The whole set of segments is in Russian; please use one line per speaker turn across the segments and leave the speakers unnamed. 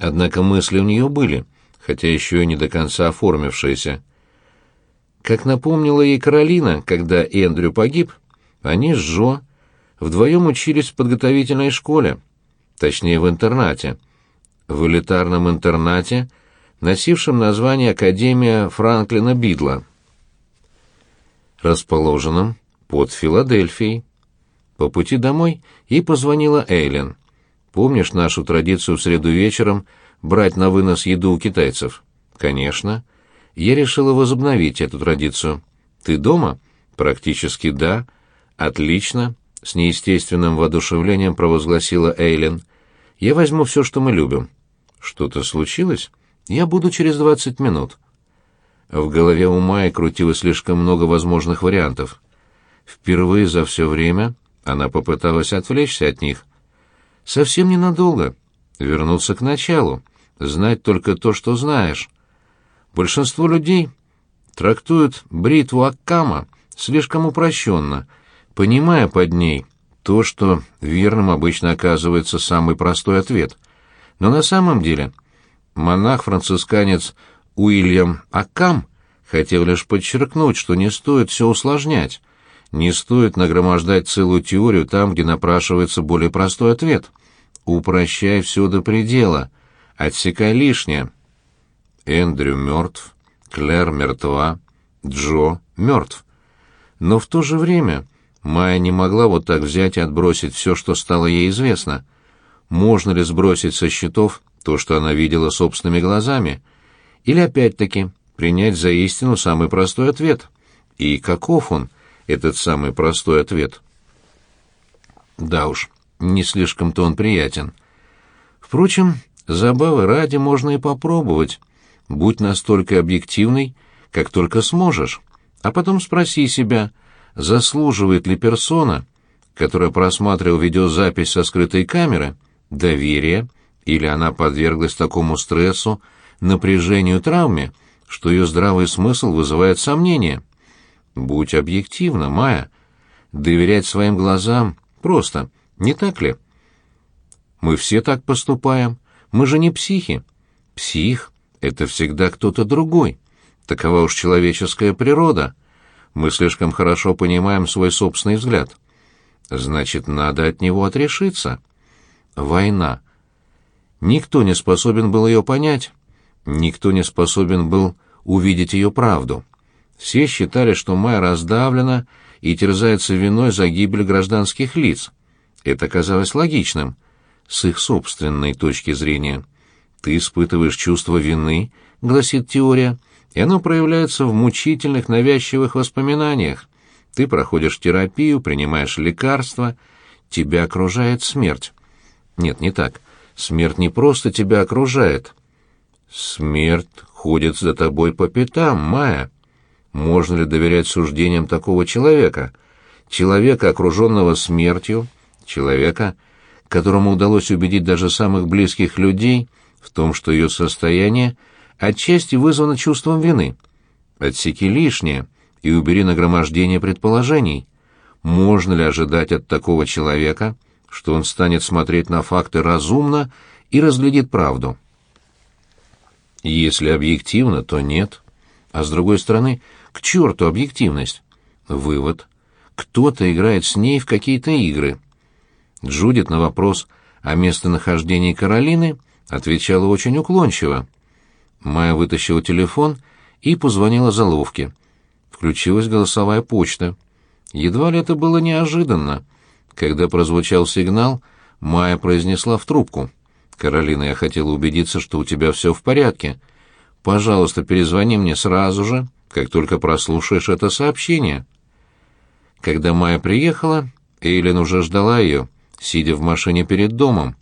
Однако мысли у нее были, хотя еще и не до конца оформившиеся. Как напомнила ей Каролина, когда Эндрю погиб, они с Жо вдвоем учились в подготовительной школе, точнее в интернате, в элитарном интернате, носившем название Академия Франклина Бидла, расположенном под Филадельфией. По пути домой ей позвонила Эйлен. «Помнишь нашу традицию в среду вечером брать на вынос еду у китайцев?» «Конечно. Я решила возобновить эту традицию. Ты дома?» «Практически да. Отлично», — с неестественным воодушевлением провозгласила Эйлен. «Я возьму все, что мы любим». «Что-то случилось? Я буду через двадцать минут». В голове у Майи крутилось слишком много возможных вариантов. Впервые за все время она попыталась отвлечься от них. Совсем ненадолго. Вернуться к началу. Знать только то, что знаешь. Большинство людей трактуют бритву Аккама слишком упрощенно, понимая под ней то, что верным обычно оказывается самый простой ответ. Но на самом деле монах-францисканец Уильям Аккам хотел лишь подчеркнуть, что не стоит все усложнять, не стоит нагромождать целую теорию там, где напрашивается более простой ответ. Упрощай все до предела, отсекай лишнее. Эндрю мертв, Клэр мертва, Джо мертв. Но в то же время Майя не могла вот так взять и отбросить все, что стало ей известно. Можно ли сбросить со счетов то, что она видела собственными глазами? Или опять-таки принять за истину самый простой ответ? И каков он — этот самый простой ответ. Да уж, не слишком-то он приятен. Впрочем, забавы ради можно и попробовать. Будь настолько объективной, как только сможешь, а потом спроси себя, заслуживает ли персона, которая просматривала видеозапись со скрытой камеры, доверия, или она подверглась такому стрессу, напряжению, травме, что ее здравый смысл вызывает сомнения. Будь объективна, Майя. Доверять своим глазам просто, не так ли? Мы все так поступаем. Мы же не психи. Псих — это всегда кто-то другой. Такова уж человеческая природа. Мы слишком хорошо понимаем свой собственный взгляд. Значит, надо от него отрешиться. Война. Никто не способен был ее понять. Никто не способен был увидеть ее правду. Все считали, что Майя раздавлена и терзается виной за гибель гражданских лиц. Это казалось логичным, с их собственной точки зрения. «Ты испытываешь чувство вины», — гласит теория, — «и оно проявляется в мучительных навязчивых воспоминаниях. Ты проходишь терапию, принимаешь лекарства, тебя окружает смерть». Нет, не так. Смерть не просто тебя окружает. Смерть ходит за тобой по пятам, Майя. Можно ли доверять суждениям такого человека? Человека, окруженного смертью, человека, которому удалось убедить даже самых близких людей в том, что ее состояние отчасти вызвано чувством вины. Отсеки лишнее и убери нагромождение предположений. Можно ли ожидать от такого человека, что он станет смотреть на факты разумно и разглядит правду? Если объективно, то нет. А с другой стороны, к черту объективность. Вывод. Кто-то играет с ней в какие-то игры. Джудит на вопрос о местонахождении Каролины отвечала очень уклончиво. Майя вытащила телефон и позвонила заловке. Включилась голосовая почта. Едва ли это было неожиданно. Когда прозвучал сигнал, Майя произнесла в трубку. «Каролина, я хотела убедиться, что у тебя все в порядке. Пожалуйста, перезвони мне сразу же, как только прослушаешь это сообщение. Когда Майя приехала, Эйлин уже ждала ее, сидя в машине перед домом.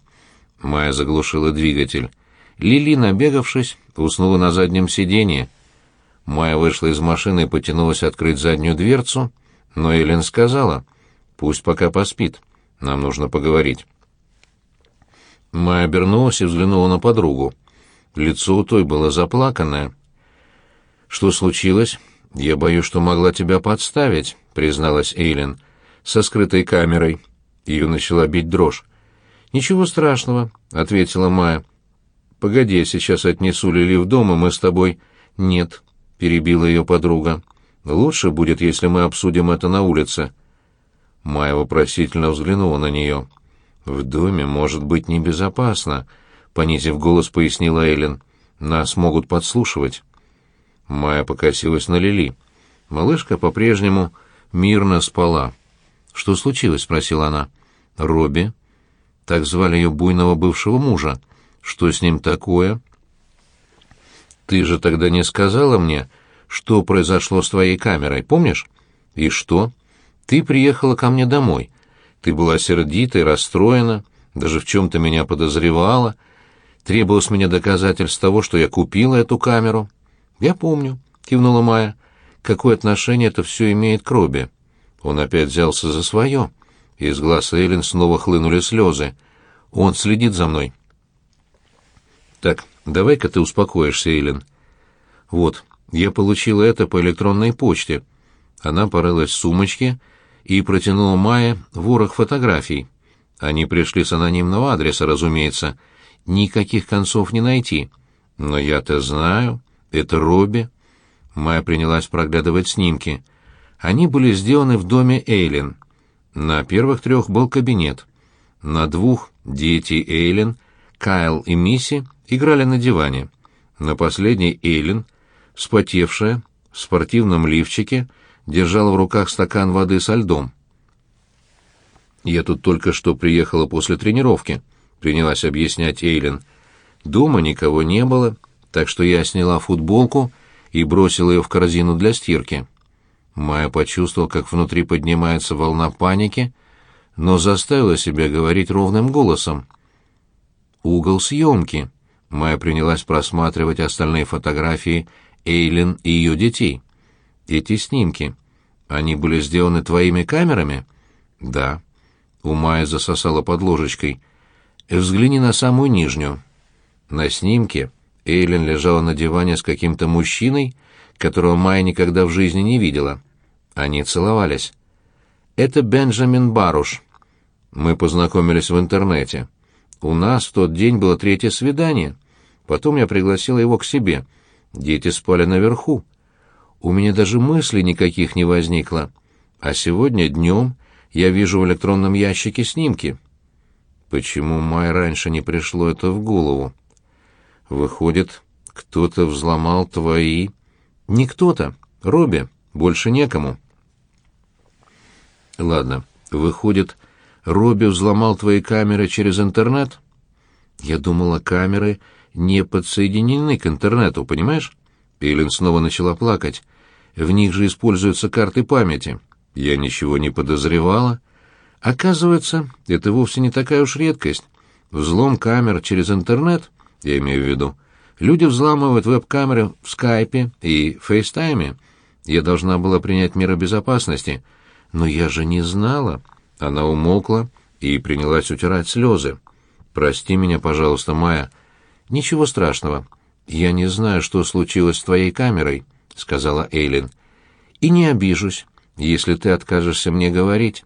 Майя заглушила двигатель. Лили, набегавшись, уснула на заднем сиденье. Майя вышла из машины и потянулась открыть заднюю дверцу, но Эйлин сказала, «Пусть пока поспит, нам нужно поговорить». Майя обернулась и взглянула на подругу. Лицо у той было заплаканное. «Что случилось?» «Я боюсь, что могла тебя подставить», — призналась Эйлин, — «со скрытой камерой». Ее начала бить дрожь. «Ничего страшного», — ответила Майя. Погоди, я сейчас отнесу Лили в дом, и мы с тобой...» «Нет», — перебила ее подруга. «Лучше будет, если мы обсудим это на улице». Майя вопросительно взглянула на нее. «В доме может быть небезопасно», — понизив голос, пояснила Эллен. «Нас могут подслушивать». Майя покосилась на Лили. Малышка по-прежнему мирно спала. «Что случилось?» — спросила она. «Робби». Так звали ее буйного бывшего мужа. Что с ним такое? Ты же тогда не сказала мне, что произошло с твоей камерой, помнишь? И что? Ты приехала ко мне домой. Ты была сердита и расстроена, даже в чем-то меня подозревала. Требовала с меня доказательств того, что я купила эту камеру. Я помню, кивнула Майя. Какое отношение это все имеет к Робби? Он опять взялся за свое. Из глаз Эйлин снова хлынули слезы. Он следит за мной. Так, давай-ка ты успокоишься, Эйлин. Вот, я получила это по электронной почте. Она порылась в сумочке и протянула Майе ворох фотографий. Они пришли с анонимного адреса, разумеется. Никаких концов не найти. Но я-то знаю, это Робби. Майя принялась проглядывать снимки. Они были сделаны в доме Эйлин. На первых трех был кабинет. На двух — дети Эйлин, Кайл и Мисси играли на диване. На последней Эйлин, вспотевшая, в спортивном лифчике, держала в руках стакан воды со льдом. «Я тут только что приехала после тренировки», — принялась объяснять Эйлин. «Дома никого не было, так что я сняла футболку и бросила ее в корзину для стирки». Майя почувствовал, как внутри поднимается волна паники, но заставила себя говорить ровным голосом. «Угол съемки». Майя принялась просматривать остальные фотографии Эйлин и ее детей. «Эти снимки, они были сделаны твоими камерами?» «Да». У Майи засосала под ложечкой. «Взгляни на самую нижнюю». На снимке Эйлин лежала на диване с каким-то мужчиной, которого Майя никогда в жизни не видела. Они целовались. «Это Бенджамин Баруш. Мы познакомились в интернете. У нас в тот день было третье свидание. Потом я пригласила его к себе. Дети спали наверху. У меня даже мыслей никаких не возникло. А сегодня днем я вижу в электронном ящике снимки. Почему Май раньше не пришло это в голову? Выходит, кто-то взломал твои... Не кто-то. Робби. Больше некому. Ладно. Выходит, Робби взломал твои камеры через интернет? Я думала, камеры не подсоединены к интернету, понимаешь? Пелин снова начала плакать. В них же используются карты памяти. Я ничего не подозревала. Оказывается, это вовсе не такая уж редкость. Взлом камер через интернет, я имею в виду. Люди взламывают веб-камеры в скайпе и фейстайме. Я должна была принять меры безопасности, но я же не знала. Она умолкла и принялась утирать слезы. «Прости меня, пожалуйста, Майя». «Ничего страшного. Я не знаю, что случилось с твоей камерой», — сказала Эйлин. «И не обижусь, если ты откажешься мне говорить.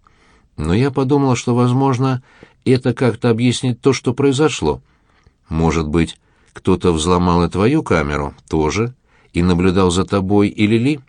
Но я подумала, что, возможно, это как-то объяснит то, что произошло. Может быть, кто-то взломал и твою камеру тоже и наблюдал за тобой и Лили?»